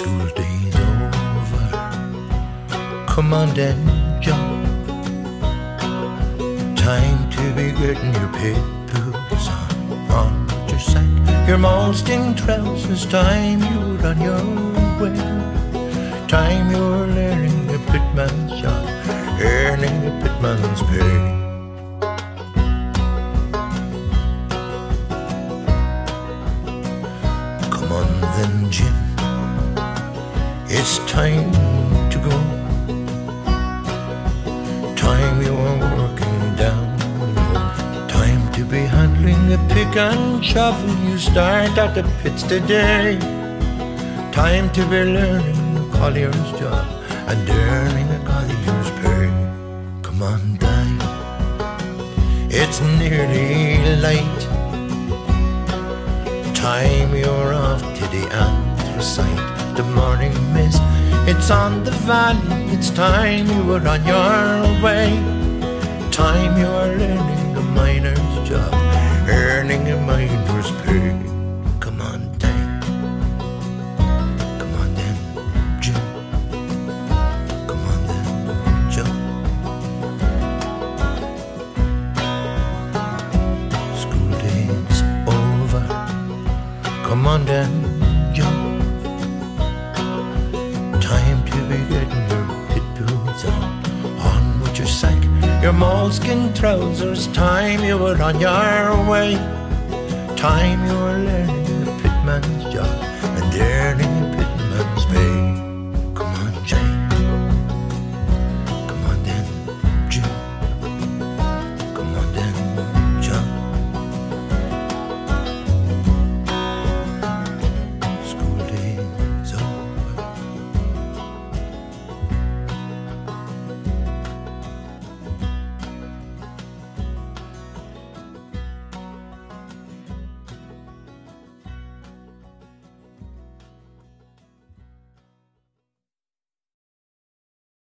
School day's over. Come on then, jump. Time to be getting your pit boots on. On your sack, your moleskin trousers. Time you on your way. Time you were learning the pitman's job, earning the pitman's pay. Come on then, Jim. It's time to go. Time you are working down. Time to be handling a pick and shovel. You start at the pits today. Time to be learning a collier's job and earning a collier's pay. Come on, Dai. It's nearly light Time you're off to the anthracite. The morning mist, it's on the valley. It's time you were on your way. Time you are learning a miner's job, earning a miner's pay. Come on, Dan. Come on, then, Jim. Come on, then, Joe. School day's over. Come on then, Getting your pit boots on. On with your sack, your moleskin trousers. Time you were on your way. Time you were learning the pitman's job and earning